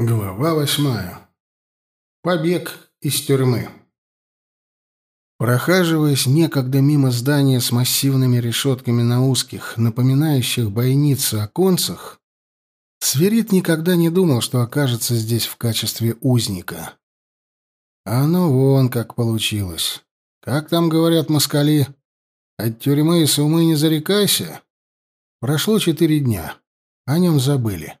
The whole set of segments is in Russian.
Глава восьмая. Побег из тюрьмы. Прохаживаясь некогда мимо здания с массивными решетками на узких, напоминающих бойницы оконцах, Сверид никогда не думал, что окажется здесь в качестве узника. А оно вон как получилось. Как там говорят москали? От тюрьмы и сумы не зарекайся. Прошло четыре дня. О нем забыли.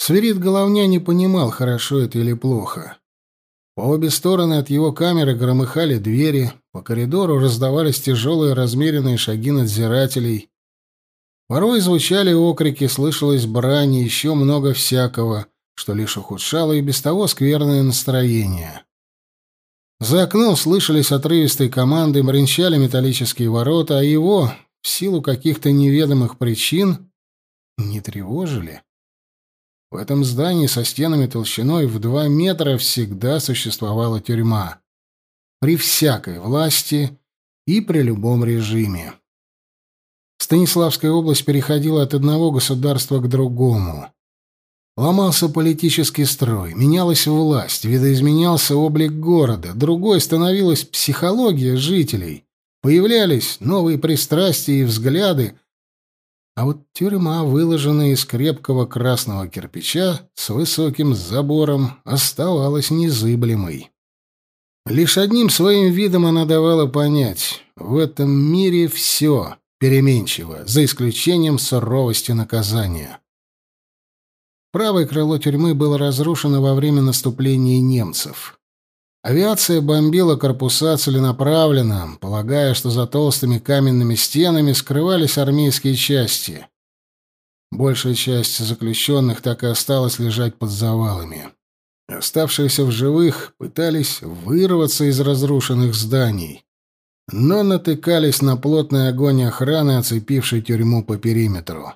Сверид Головня не понимал, хорошо это или плохо. По обе стороны от его камеры громыхали двери, по коридору раздавались тяжелые размеренные шаги надзирателей. Порой звучали окрики, слышалось брань и еще много всякого, что лишь ухудшало и без того скверное настроение. За окном слышались отрывистые команды, мренчали металлические ворота, а его, в силу каких-то неведомых причин, не тревожили. В этом здании со стенами толщиной в два метра всегда существовала тюрьма. При всякой власти и при любом режиме. Станиславская область переходила от одного государства к другому. Ломался политический строй, менялась власть, видоизменялся облик города, другой становилась психология жителей, появлялись новые пристрастия и взгляды, а вот тюрьма, выложенная из крепкого красного кирпича с высоким забором, оставалась незыблемой. Лишь одним своим видом она давала понять — в этом мире все переменчиво, за исключением суровости наказания. Правое крыло тюрьмы было разрушено во время наступления немцев. Авиация бомбила корпуса целенаправленно, полагая, что за толстыми каменными стенами скрывались армейские части. Большая часть заключенных так и осталась лежать под завалами. Оставшиеся в живых пытались вырваться из разрушенных зданий, но натыкались на плотный огонь охраны, оцепившей тюрьму по периметру.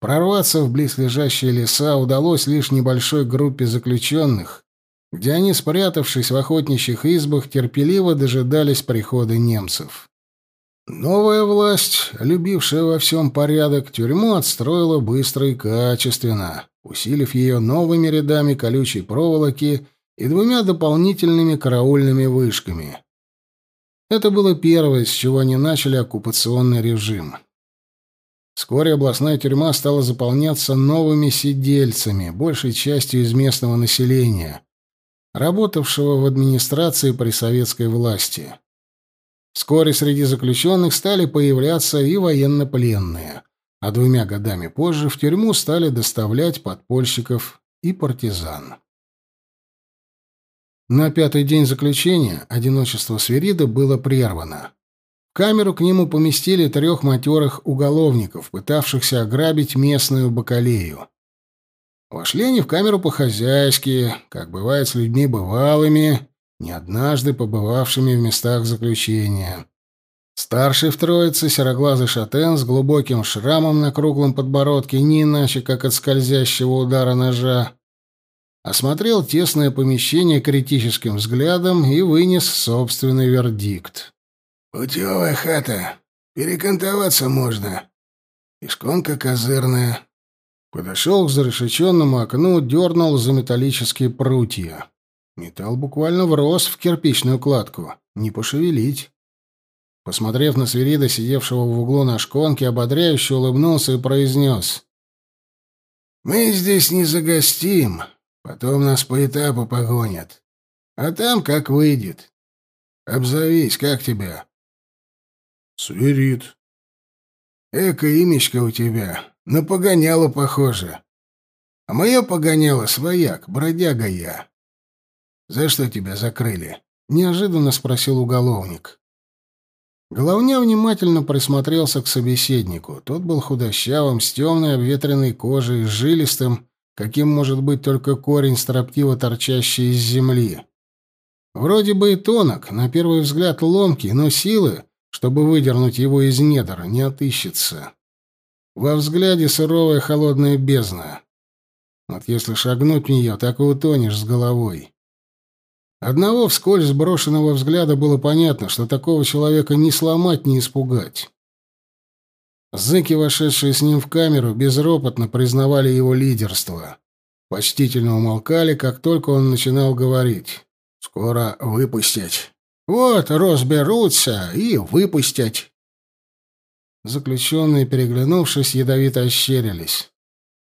Прорваться в близлежащие леса удалось лишь небольшой группе заключенных, где они, спрятавшись в охотничьих избах, терпеливо дожидались прихода немцев. Новая власть, любившая во всем порядок, тюрьму отстроила быстро и качественно, усилив ее новыми рядами колючей проволоки и двумя дополнительными караульными вышками. Это было первое, с чего они начали оккупационный режим. Вскоре областная тюрьма стала заполняться новыми сидельцами, большей частью из местного населения, работавшего в администрации при советской власти. Вскоре среди заключенных стали появляться и военнопленные, а двумя годами позже в тюрьму стали доставлять подпольщиков и партизан. На пятый день заключения одиночество Сверида было прервано. В камеру к нему поместили трех матерых уголовников, пытавшихся ограбить местную бакалею. Вошли они в камеру по-хозяйски, как бывает с людьми бывалыми, не однажды побывавшими в местах заключения. Старший в троице, сероглазый шатен с глубоким шрамом на круглом подбородке, не иначе, как от скользящего удара ножа, осмотрел тесное помещение критическим взглядом и вынес собственный вердикт. «Путевая хата. Перекантоваться можно. И шконка козырная. Подошел к зарешеченному окну, дернул за металлические прутья. Металл буквально врос в кирпичную кладку. Не пошевелить. Посмотрев на свирида, сидевшего в углу на шконке, ободряюще улыбнулся и произнес. «Мы здесь не загостим. Потом нас по этапу погонят. А там как выйдет. Обзовись, как тебя?» «Свирид». «Эко имечко у тебя. На погоняло похоже. А мое погоняло свояк, бродяга я. За что тебя закрыли? Неожиданно спросил уголовник. Головня внимательно присмотрелся к собеседнику. Тот был худощавым, с темной обветренной кожей, жилистым, каким может быть только корень, строптиво торчащий из земли. Вроде бы и тонок, на первый взгляд ломкий, но силы, чтобы выдернуть его из недр, не отыщется. Во взгляде суровая холодная бездна. Вот если шагнуть в нее, так и утонешь с головой. Одного вскользь сброшенного взгляда было понятно, что такого человека ни сломать, ни испугать. Зыки, вошедшие с ним в камеру, безропотно признавали его лидерство. почтительно умолкали, как только он начинал говорить. «Скоро выпустить. Вот, разберутся и выпустят». Заключенные, переглянувшись, ядовито ощерились.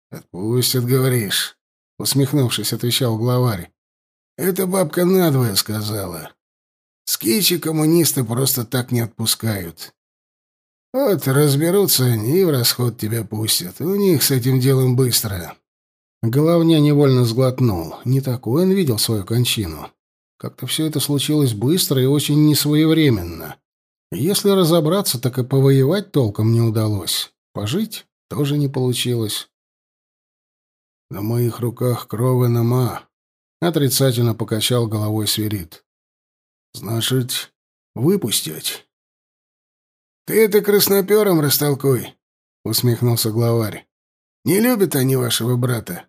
«Отпустят, говоришь?» — усмехнувшись, отвечал главарь. «Это бабка надвое сказала. Скичи коммунисты просто так не отпускают. Вот разберутся они и в расход тебя пустят. У них с этим делом быстро». Головня невольно сглотнул. Не такой он видел свою кончину. Как-то все это случилось быстро и очень несвоевременно. Если разобраться, так и повоевать толком не удалось. Пожить тоже не получилось. На моих руках крови нема. Отрицательно покачал головой свирит. Значит, выпустить. Ты это краснопером растолкуй, усмехнулся главарь. Не любят они вашего брата.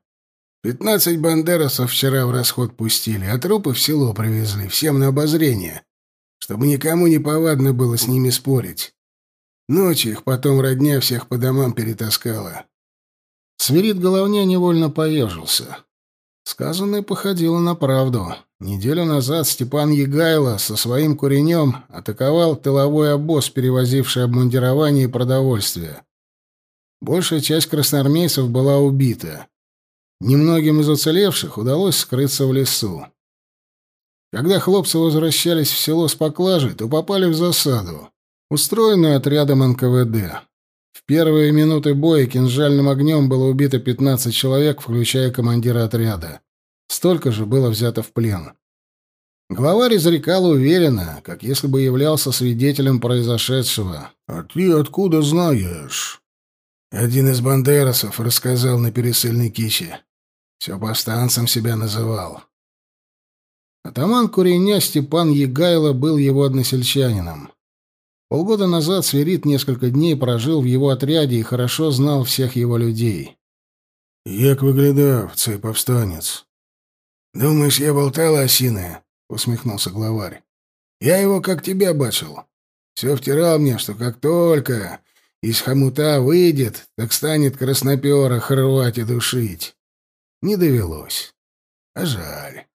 Пятнадцать бандерасов вчера в расход пустили, а трупы в село привезли, всем на обозрение чтобы никому не повадно было с ними спорить. Ночью их потом родня всех по домам перетаскала. Свирит головня невольно поежился. Сказанное походило на правду. Неделю назад Степан Егайло со своим куренем атаковал тыловой обоз, перевозивший обмундирование и продовольствие. Большая часть красноармейцев была убита. Немногим из уцелевших удалось скрыться в лесу. Когда хлопцы возвращались в село с поклажей, то попали в засаду, устроенную отрядом НКВД. В первые минуты боя кинжальным огнем было убито 15 человек, включая командира отряда. Столько же было взято в плен. Главарь изрекал уверенно, как если бы являлся свидетелем произошедшего. «А ты откуда знаешь?» Один из бандерасов рассказал на пересыльной киче. Все повстанцем себя называл. Атаман Куреня Степан Егайло был его односельчанином. Полгода назад Сверид несколько дней прожил в его отряде и хорошо знал всех его людей. «Як выглядав, цей повстанец?» «Думаешь, я болтал осиное?» — усмехнулся главарь. «Я его как тебя бачил. Все втирал мне, что как только из хомута выйдет, так станет краснопера хорвать и душить. Не довелось. А жаль.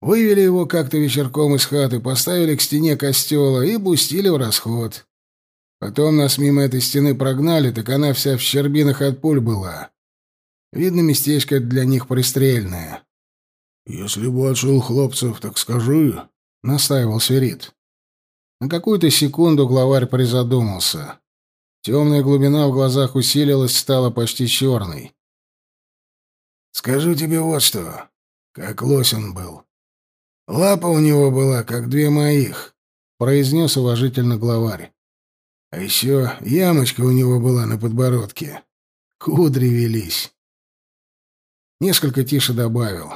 Вывели его как-то вечерком из хаты, поставили к стене костела и пустили в расход. Потом нас мимо этой стены прогнали, так она вся в щербинах от пуль была. Видно, местечко для них пристрельное. «Если бачил хлопцев, так скажи», — настаивал Сверид. На какую-то секунду главарь призадумался. Темная глубина в глазах усилилась, стала почти черной. «Скажу тебе вот что. Как лось он был. Лапа у него была, как две моих, произнес уважительно главарь. А еще ямочка у него была на подбородке. Кудри велись. Несколько тише добавил.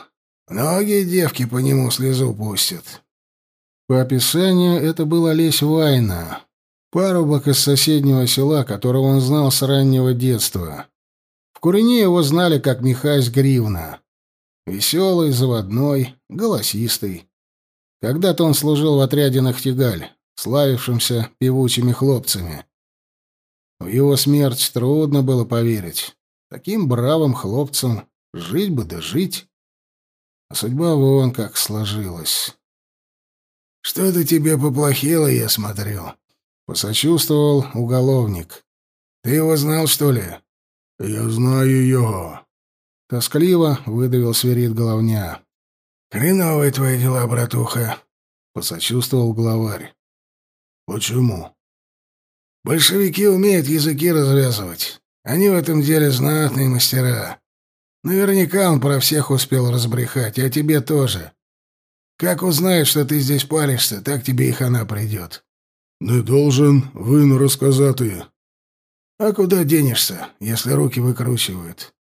Многие девки по нему слезу пустят. По описанию, это был Олесь Вайна, парубок из соседнего села, которого он знал с раннего детства. В Курине его знали как Михась Гривна. Веселый, заводной, голосистый. Когда-то он служил в отряде Нахтигаль, славившимся певучими хлопцами. В его смерть трудно было поверить. Таким бравым хлопцам жить бы да жить. А судьба вон как сложилась. «Что-то тебе поплохело, я смотрю», — посочувствовал уголовник. «Ты его знал, что ли?» «Я знаю его», Тоскливо выдавил свирит головня. «Хреновые твои дела, братуха», — посочувствовал главарь. «Почему?» «Большевики умеют языки развязывать. Они в этом деле знатные мастера. Наверняка он про всех успел разбрехать, а тебе тоже. Как узнает, что ты здесь паришься, так тебе и хана придет». «Не должен вину рассказать. «А куда денешься, если руки выкручивают?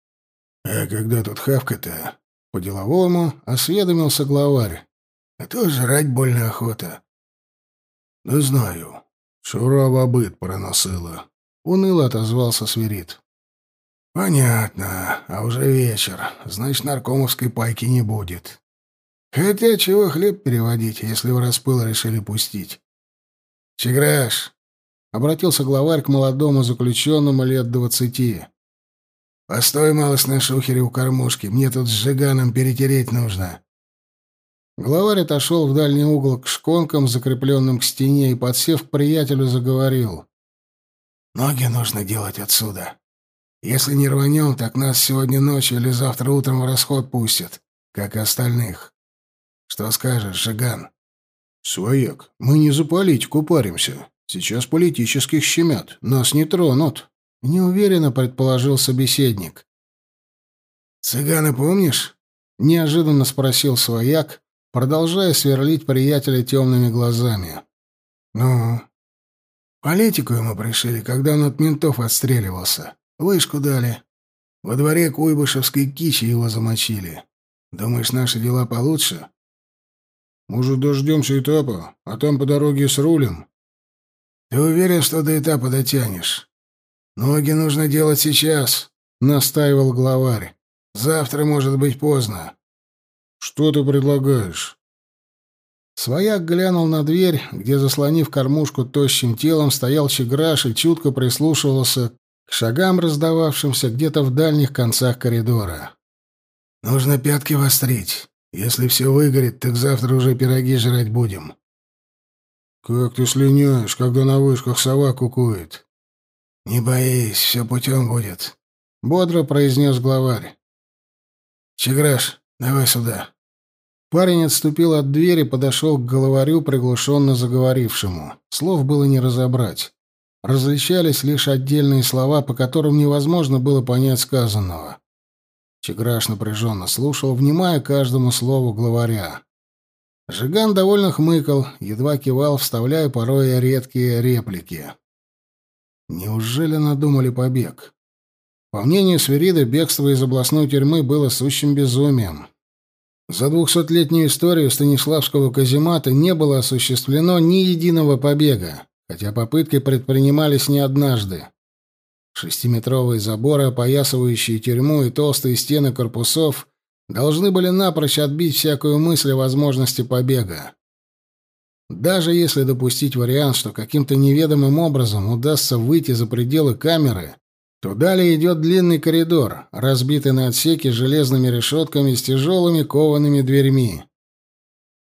«А когда тут хавка-то?» По-деловому осведомился главарь. «А то жрать больно охота». «Не знаю. Шурова быт проносила». Уныло отозвался свирит. «Понятно. А уже вечер. Значит, наркомовской пайки не будет. Хотя чего хлеб переводить, если в распыл решили пустить?» «Чеграш!» — обратился главарь к молодому заключенному лет двадцати. Постой, малость на шухере у кормушки, мне тут с Жиганом перетереть нужно. Главарь отошел в дальний угол к шконкам, закрепленным к стене, и, подсев к приятелю, заговорил. «Ноги нужно делать отсюда. Если не рванем, так нас сегодня ночью или завтра утром в расход пустят, как и остальных. Что скажешь, Жиган?» «Свояк, мы не за политику паримся. Сейчас политических щемят. Нас не тронут», — неуверенно предположил собеседник. «Цыгана помнишь?» — неожиданно спросил свояк, продолжая сверлить приятеля темными глазами. «Ну, политику ему пришили, когда он от ментов отстреливался. Вышку дали. Во дворе Куйбышевской кичи его замочили. Думаешь, наши дела получше?» «Может, дождемся этапа, а там по дороге с рулем?» «Ты уверен, что до этапа дотянешь? Ноги нужно делать сейчас», — настаивал главарь. «Завтра может быть поздно». «Что ты предлагаешь?» Свояк глянул на дверь, где, заслонив кормушку тощим телом, стоял Чеграш и чутко прислушивался к шагам, раздававшимся где-то в дальних концах коридора. «Нужно пятки вострить. Если все выгорит, так завтра уже пироги жрать будем». «Как ты слиняешь, когда на вышках сова кукует?» «Не боись, все путем будет», — бодро произнес главарь. «Чеграш, давай сюда». Парень отступил от двери, подошел к головарю, приглушенно заговорившему. Слов было не разобрать. Различались лишь отдельные слова, по которым невозможно было понять сказанного. Чеграш напряженно слушал, внимая каждому слову главаря. Жиган довольно хмыкал, едва кивал, вставляя порой редкие реплики. Неужели надумали побег? По мнению Сверида, бегство из областной тюрьмы было сущим безумием. За двухсотлетнюю историю Станиславского каземата не было осуществлено ни единого побега, хотя попытки предпринимались не однажды. Шестиметровые заборы, опоясывающие тюрьму, и толстые стены корпусов должны были напрочь отбить всякую мысль о возможности побега. Даже если допустить вариант, что каким-то неведомым образом удастся выйти за пределы камеры, то далее идет длинный коридор, разбитый на отсеки железными решетками с тяжелыми коваными дверьми.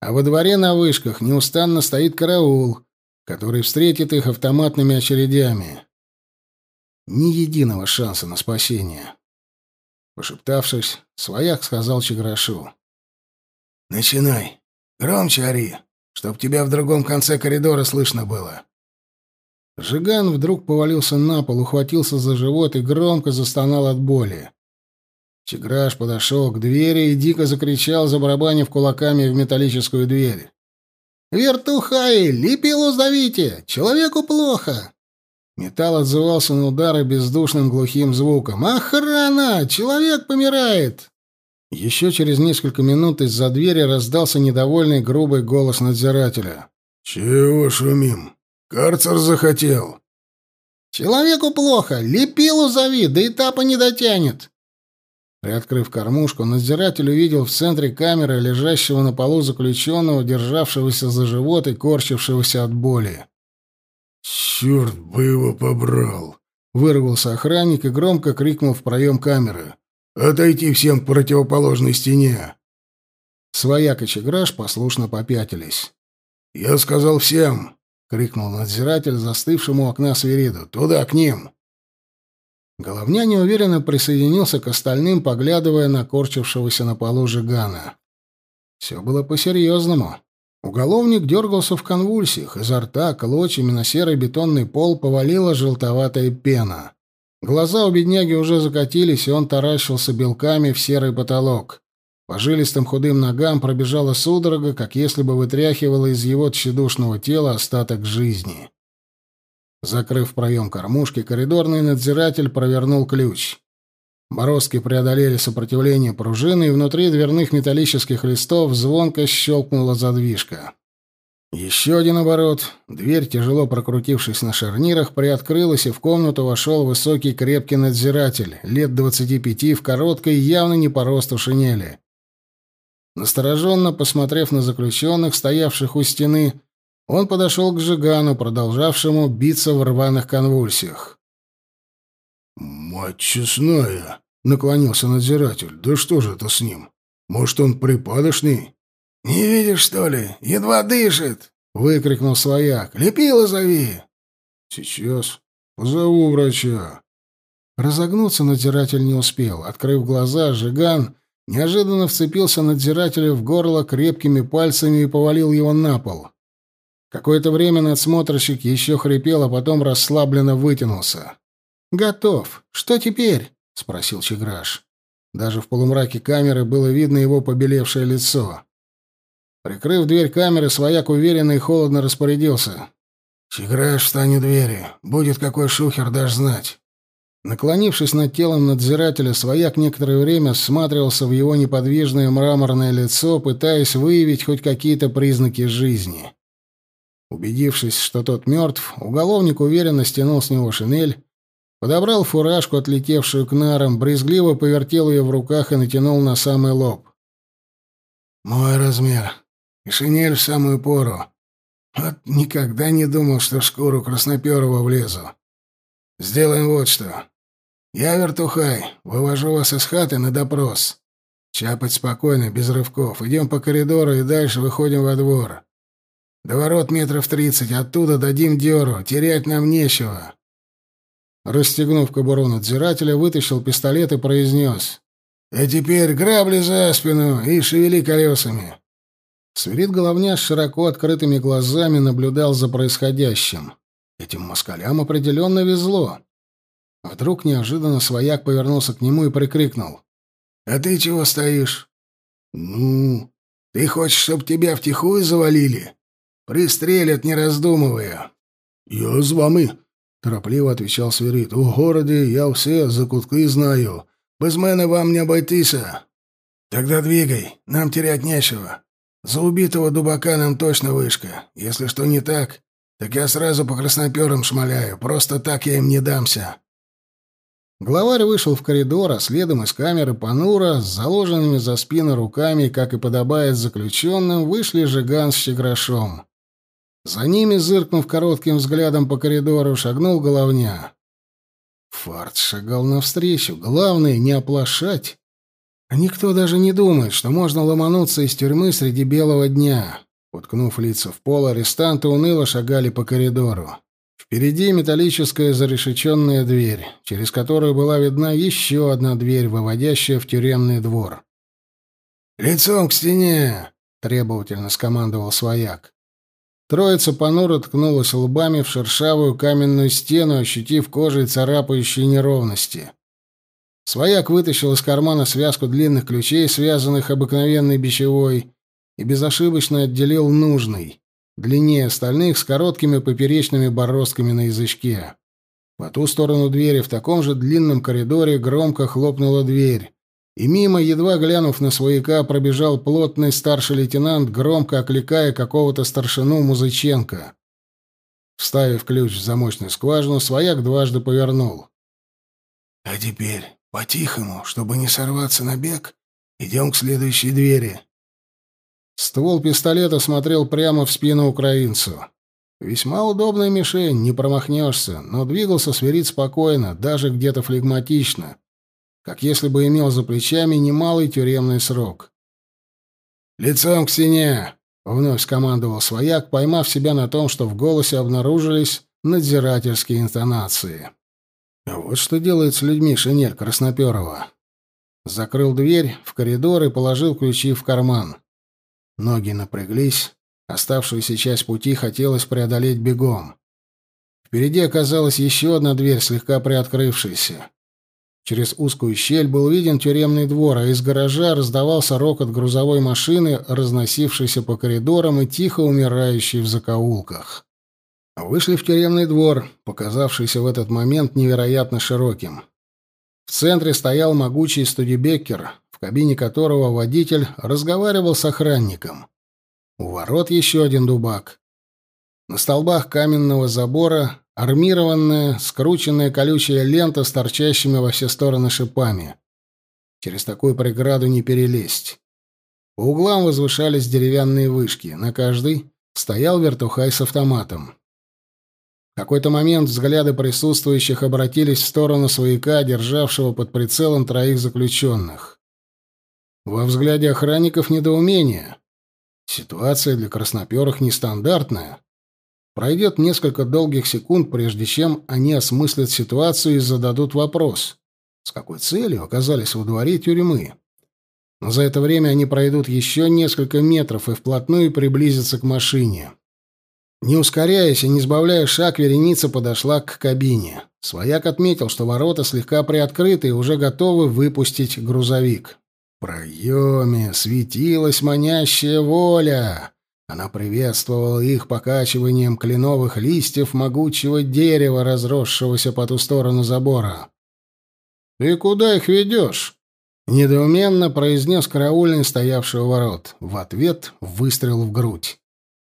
А во дворе на вышках неустанно стоит караул, который встретит их автоматными очередями. Ни единого шанса на спасение. Пошептавшись, свояк сказал Чеграшу. «Начинай. Громче ори, чтоб тебя в другом конце коридора слышно было». Жиган вдруг повалился на пол, ухватился за живот и громко застонал от боли. Чеграш подошел к двери и дико закричал, забарабанив кулаками в металлическую дверь. «Вертухаи! Лепилу сдавите! Человеку плохо!» Металл отзывался на удары бездушным глухим звуком. «Охрана! Человек помирает!» Еще через несколько минут из-за двери раздался недовольный грубый голос надзирателя. «Чего шумим? Карцер захотел. Человеку плохо. Лепилу зови, до этапа не дотянет. Приоткрыв кормушку, надзиратель увидел в центре камеры лежащего на полу заключенного, державшегося за живот и корчившегося от боли. «Черт бы его побрал!» — вырвался охранник и громко крикнул в проем камеры. «Отойти всем к противоположной стене!» Свояк и Чеграш послушно попятились. «Я сказал всем!» — крикнул надзиратель застывшему окна Свириду. «Туда, к ним!» Головня неуверенно присоединился к остальным, поглядывая на корчившегося на полу Жигана. Все было по-серьезному. Уголовник дергался в конвульсиях, изо рта клочьями на серый бетонный пол повалила желтоватая пена. Глаза у бедняги уже закатились, и он таращился белками в серый потолок. По жилистым худым ногам пробежала судорога, как если бы вытряхивала из его тщедушного тела остаток жизни. Закрыв проем кормушки, коридорный надзиратель провернул ключ. Бороздки преодолели сопротивление пружины, и внутри дверных металлических листов звонко щелкнула задвижка. Еще один оборот. Дверь, тяжело прокрутившись на шарнирах, приоткрылась, и в комнату вошел высокий крепкий надзиратель, лет двадцати пяти, в короткой, явно не по росту шинели. Настороженно посмотрев на заключенных, стоявших у стены, он подошел к Жигану, продолжавшему биться в рваных конвульсиях. «Мать честная!» — наклонился надзиратель. «Да что же это с ним? Может, он припадочный?» «Не видишь, что ли? Едва дышит!» — выкрикнул свояк. «Лепила зови!» «Сейчас. Позову врача». Разогнуться надзиратель не успел. Открыв глаза, Жиган неожиданно вцепился надзирателю в горло крепкими пальцами и повалил его на пол. Какое-то время надсмотрщик еще хрипел, а потом расслабленно вытянулся. «Готов. Что теперь?» — спросил Чеграш. Даже в полумраке камеры было видно его побелевшее лицо. Прикрыв дверь камеры, свояк уверенно и холодно распорядился. «Чеграш, встань у двери. Будет какой шухер, дашь знать». Наклонившись над телом надзирателя, свояк некоторое время всматривался в его неподвижное мраморное лицо, пытаясь выявить хоть какие-то признаки жизни. Убедившись, что тот мертв, уголовник уверенно стянул с него шинель, подобрал фуражку, отлетевшую к нарам, брезгливо повертел ее в руках и натянул на самый лоб. «Мой размер. И шинель в самую пору. Вот никогда не думал, что в шкуру красноперого влезу. Сделаем вот что. «Я вертухай. Вывожу вас из хаты на допрос. Чапать спокойно, без рывков. Идем по коридору и дальше выходим во двор. До ворот метров тридцать. Оттуда дадим дёру. Терять нам нечего». Расстегнув кобуру надзирателя, вытащил пистолет и произнес. «А теперь грабли за спину и шевели колесами». Свирит головня с широко открытыми глазами наблюдал за происходящим. Этим москалям определенно везло. Вдруг неожиданно свояк повернулся к нему и прикрикнул. «А ты чего стоишь?» «Ну, ты хочешь, чтобы тебя втихую завалили? Пристрелят, не раздумывая». «Я с вами», — торопливо отвечал Свирит. «У городе я все закутки знаю. Без мене вам не обойтися». «Тогда двигай, нам терять нечего. За убитого дубака нам точно вышка. Если что не так, так я сразу по красноперам шмаляю. Просто так я им не дамся». Главарь вышел в коридор, а следом из камеры Панура с заложенными за спину руками, как и подобает заключенным, вышли Жиган с Щеграшом. За ними, зыркнув коротким взглядом по коридору, шагнул головня. Фарт шагал навстречу. Главное — не оплошать. Никто даже не думает, что можно ломануться из тюрьмы среди белого дня. Уткнув лица в пол, арестанты уныло шагали по коридору. Впереди металлическая зарешеченная дверь, через которую была видна еще одна дверь, выводящая в тюремный двор. «Лицом к стене!» — требовательно скомандовал свояк. Троица понуро ткнулась лбами в шершавую каменную стену, ощутив кожей царапающие неровности. Свояк вытащил из кармана связку длинных ключей, связанных обыкновенной бичевой, и безошибочно отделил нужный длиннее остальных, с короткими поперечными бороздками на язычке. По ту сторону двери в таком же длинном коридоре громко хлопнула дверь, и мимо, едва глянув на свояка, пробежал плотный старший лейтенант, громко окликая какого-то старшину Музыченко. Вставив ключ в замочную скважину, свояк дважды повернул. «А теперь, по-тихому, чтобы не сорваться на бег, идем к следующей двери», Ствол пистолета смотрел прямо в спину украинцу. Весьма удобная мишень, не промахнешься, но двигался Сверид спокойно, даже где-то флегматично, как если бы имел за плечами немалый тюремный срок. «Лицом к стене!» — вновь скомандовал свояк, поймав себя на том, что в голосе обнаружились надзирательские интонации. Вот что делает с людьми шинель Красноперова. Закрыл дверь в коридор и положил ключи в карман. Ноги напряглись, оставшуюся часть пути хотелось преодолеть бегом. Впереди оказалась еще одна дверь, слегка приоткрывшаяся. Через узкую щель был виден тюремный двор, а из гаража раздавался рокот грузовой машины, разносившейся по коридорам и тихо умирающей в закоулках. Вышли в тюремный двор, показавшийся в этот момент невероятно широким. В центре стоял могучий студибеккер, кабине которого водитель разговаривал с охранником. У ворот еще один дубак. На столбах каменного забора армированная, скрученная колючая лента с торчащими во все стороны шипами. Через такую преграду не перелезть. По углам возвышались деревянные вышки. На каждой стоял вертухай с автоматом. В какой-то момент взгляды присутствующих обратились в сторону свояка, державшего под прицелом троих заключенных. Во взгляде охранников недоумение. Ситуация для красноперых нестандартная. Пройдет несколько долгих секунд, прежде чем они осмыслят ситуацию и зададут вопрос, с какой целью оказались во дворе тюрьмы. Но за это время они пройдут еще несколько метров и вплотную приблизятся к машине. Не ускоряясь и не сбавляя шаг, вереница подошла к кабине. Свояк отметил, что ворота слегка приоткрыты и уже готовы выпустить грузовик. В проеме светилась манящая воля. Она приветствовала их покачиванием кленовых листьев могучего дерева, разросшегося по ту сторону забора. «Ты куда их ведешь?» — недоуменно произнес караульный, стоявший у ворот. В ответ выстрел в грудь.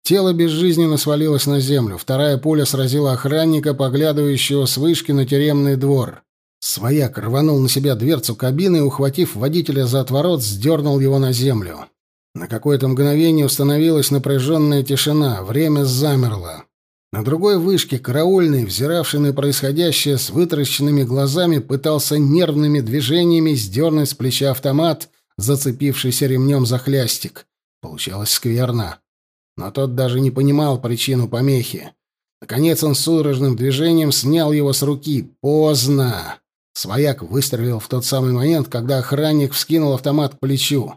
Тело безжизненно свалилось на землю. Вторая пуля сразила охранника, поглядывающего с вышки на тюремный двор. Свояк рванул на себя дверцу кабины и, ухватив водителя за отворот, сдернул его на землю. На какое-то мгновение установилась напряженная тишина, время замерло. На другой вышке караульный, взиравший на происходящее с вытаращенными глазами, пытался нервными движениями сдернуть с плеча автомат, зацепившийся ремнем за хлястик. Получалось скверно. Но тот даже не понимал причину помехи. Наконец он судорожным движением снял его с руки. Поздно. Свояк выстрелил в тот самый момент, когда охранник вскинул автомат к плечу.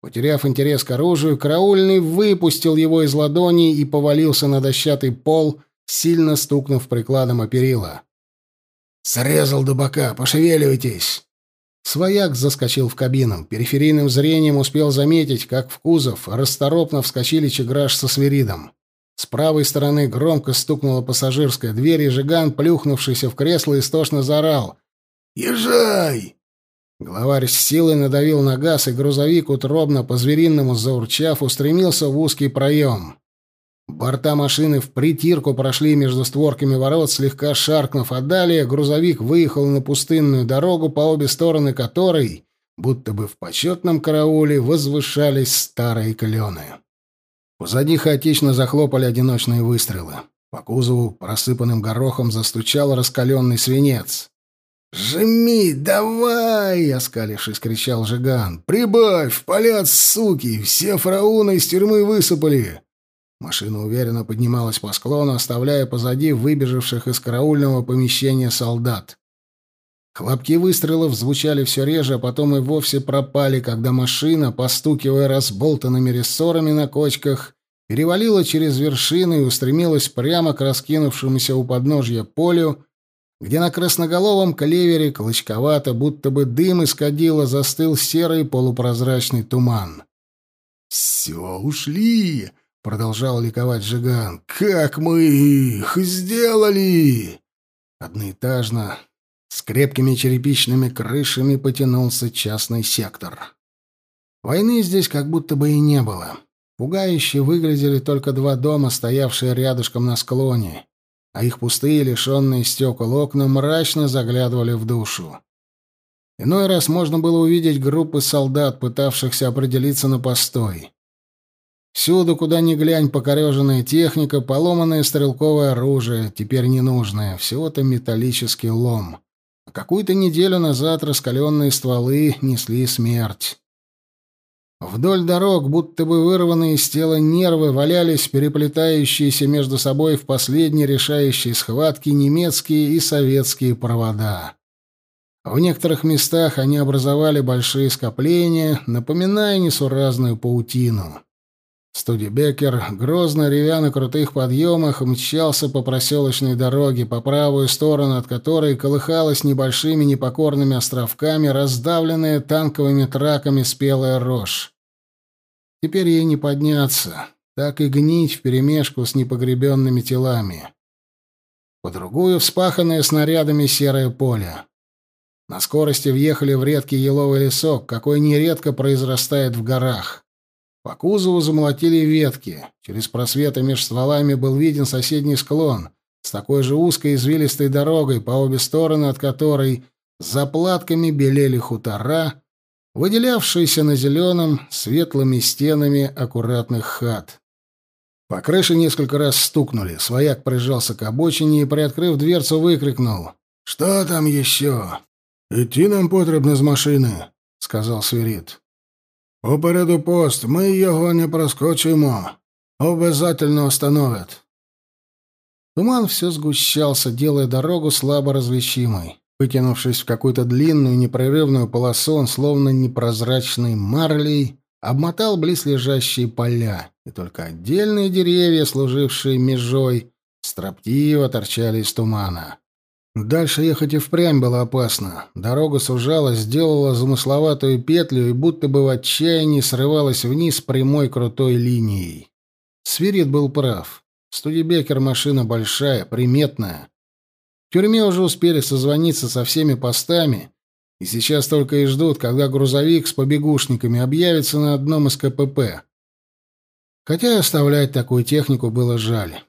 Потеряв интерес к оружию, караульный выпустил его из ладони и повалился на дощатый пол, сильно стукнув прикладом о перила. «Срезал до бока, пошевеливайтесь!» Свояк заскочил в кабину. Периферийным зрением успел заметить, как в кузов расторопно вскочили Чеграш со свиридом. С правой стороны громко стукнула пассажирская дверь, и Жиган, плюхнувшийся в кресло, истошно заорал. «Езжай!» Главарь с силой надавил на газ, и грузовик, утробно по-звериному заурчав, устремился в узкий проем. Борта машины в притирку прошли между створками ворот, слегка шаркнув, а далее грузовик выехал на пустынную дорогу, по обе стороны которой, будто бы в почетном карауле, возвышались старые клены. Позади хаотично захлопали одиночные выстрелы. По кузову просыпанным горохом застучал раскаленный свинец. «Жми, давай!» — оскалившись, кричал Жиган. «Прибавь! Палят, суки! Все фрауны из тюрьмы высыпали!» Машина уверенно поднималась по склону, оставляя позади выбежавших из караульного помещения солдат. Хлопки выстрелов звучали все реже, а потом и вовсе пропали, когда машина, постукивая разболтанными рессорами на кочках, перевалила через вершины и устремилась прямо к раскинувшемуся у подножья полю, где на красноголовом клевере клочковато, будто бы дым из кадила, застыл серый полупрозрачный туман. «Все, ушли!» — продолжал ликовать Жиган. «Как мы их сделали!» Одноэтажно, с крепкими черепичными крышами потянулся частный сектор. Войны здесь как будто бы и не было. Пугающе выглядели только два дома, стоявшие рядышком на склоне, а их пустые, лишенные стекол окна мрачно заглядывали в душу. Иной раз можно было увидеть группы солдат, пытавшихся определиться на постой. Всюду, куда ни глянь, покореженная техника, поломанное стрелковое оружие, теперь ненужное, всего-то металлический лом. А какую-то неделю назад раскаленные стволы несли смерть. Вдоль дорог, будто бы вырванные из тела нервы, валялись переплетающиеся между собой в последней решающей схватке немецкие и советские провода. В некоторых местах они образовали большие скопления, напоминая несуразную паутину. Студебекер, грозно ревя на крутых подъемах, мчался по проселочной дороге, по правую сторону от которой колыхалась небольшими непокорными островками, раздавленная танковыми траками спелая рожь. Теперь ей не подняться, так и гнить вперемешку с непогребенными телами. По другую вспаханное снарядами серое поле. На скорости въехали в редкий еловый лесок, какой нередко произрастает в горах. По кузову замолотили ветки. Через просветы меж стволами был виден соседний склон с такой же узкой извилистой дорогой, по обе стороны от которой заплатками белели хутора, выделявшиеся на зеленом светлыми стенами аккуратных хат. По крыше несколько раз стукнули. Свояк прижался к обочине и, приоткрыв дверцу, выкрикнул. «Что там еще?» «Идти нам потрібно з машини», — сказал Свирид. «Попереду пост, ми його не проскочимо. Обязательно остановят». Туман все сгущался, делая дорогу слабо различимой. Вытянувшись в какую-то длинную непрерывную полосу, он, словно непрозрачный марлей, обмотал близлежащие поля, и только отдельные деревья, служившие межой, строптиво торчали из тумана. Дальше ехать и впрямь было опасно. Дорога сужалась, сделала замысловатую петлю и будто бы в отчаянии срывалась вниз прямой крутой линией. Свирит был прав. Студебекер машина большая, приметная. В тюрьме уже успели созвониться со всеми постами, и сейчас только и ждут, когда грузовик с побегушниками объявится на одном из КПП. Хотя оставлять такую технику было жаль.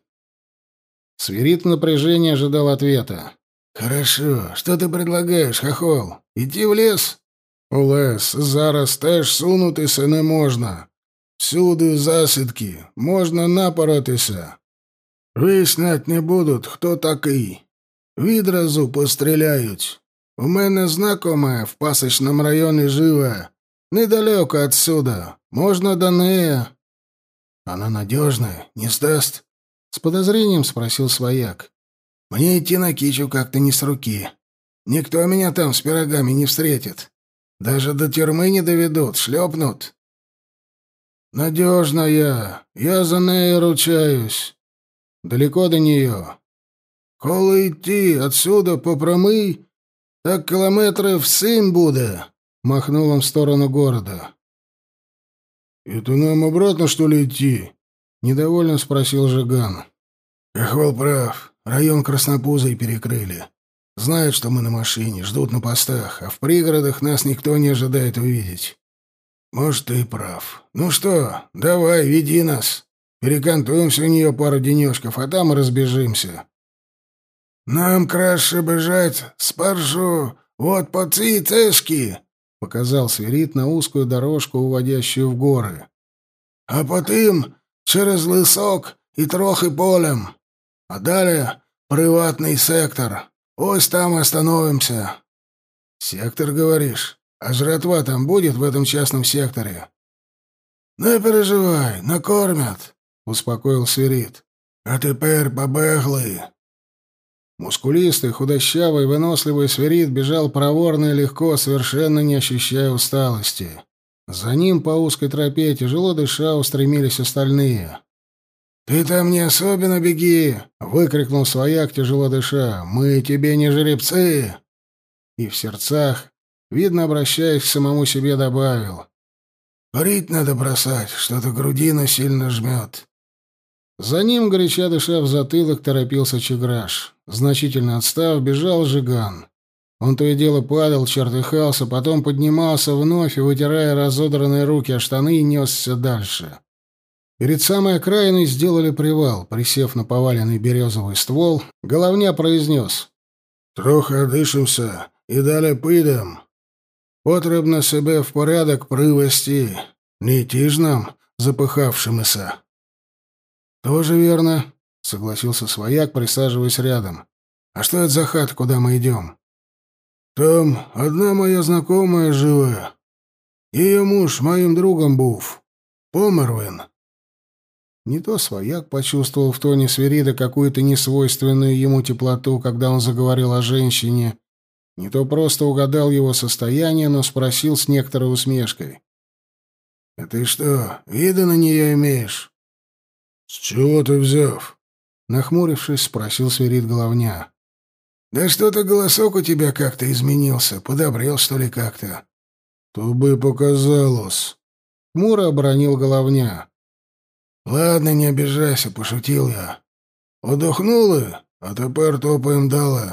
Свирит в напряжении ожидал ответа. «Хорошо. Что ты предлагаешь, хохол? Идти в лес?» «У лес. Зараз теж сунутися не можна. Всюди засідки. Можна напоротися. Вияснять не будуть, хто такий. Відразу постріляють. У мене знакома в пасочном районе живе. Недалеко отсюда. Можно до неї. Она надежная, не сдаст? С подозрением спросил свояк. Мне идти на кичу как-то не с руки. Никто меня там с пирогами не встретит. Даже до тюрьмы не доведут, шлепнут. Надежная. Я за ней ручаюсь. Далеко до нее. Коли идти отсюда по промый, так километров семь буде, махнул он в сторону города. Это нам обратно, что ли, идти? Недовольно спросил Жиган. Эхвал прав. Район Краснопузой перекрыли. Знают, что мы на машине, ждут на постах, а в пригородах нас никто не ожидает увидеть. Может, ты и прав. Ну что, давай, веди нас. Перекантуемся у нее пару денечков, а там и разбежимся. Нам краще бежать спершу вот по цешки, — показал свирит на узкую дорожку, уводящую в горы. А потом через лисок и трохи полем. А далее приватный сектор. Ось там остановимся. Сектор, говоришь? А жратва там будет в этом частном секторе? Не переживай, накормят, успокоил Свирит. А теперь побегли. Мускулистый, худощавый, выносливый свирит бежал проворно и легко, совершенно не ощущая усталости. За ним по узкой тропе, тяжело дыша, устремились остальные. «Ты там не особенно беги!» — выкрикнул свояк, тяжело дыша. «Мы тебе не жеребцы!» И в сердцах, видно, обращаясь к самому себе, добавил. «Курить надо бросать, что-то грудину сильно жмет». За ним, горяча дыша в затылок, торопился Чеграш. Значительно отстав, бежал Жиган. Он то и дело падал, чертыхался, потом поднимался вновь и, вытирая разодранные руки о штаны, несся дальше. Перед самой окраиной сделали привал. Присев на поваленный березовый ствол, головня произнес. «Трохи дишимся і далі підем. Потрібно себе в порядок привести. Не ті ж нам, запыхавшимися». «Тоже верно», — согласился свояк, присаживаясь рядом. «А что это за хат, куда мы идем?» «Там одна моя знакомая живе. Ее муж моим другом був. Помер не то свояк почувствовал в тоне свирида какую-то несвойственную ему теплоту, когда он заговорил о женщине, не то просто угадал его состояние, но спросил с некоторой усмешкой. — А ты что, вида на нее имеешь? — С чего ты взяв? — нахмурившись, спросил свирид головня. — Да что-то голосок у тебя как-то изменился, подобрел, что ли, как-то. — То бы показалось. Хмуро оборонил головня. Ладно, не обижайся, пошутил я. Одохнули, а тепер топаем далі.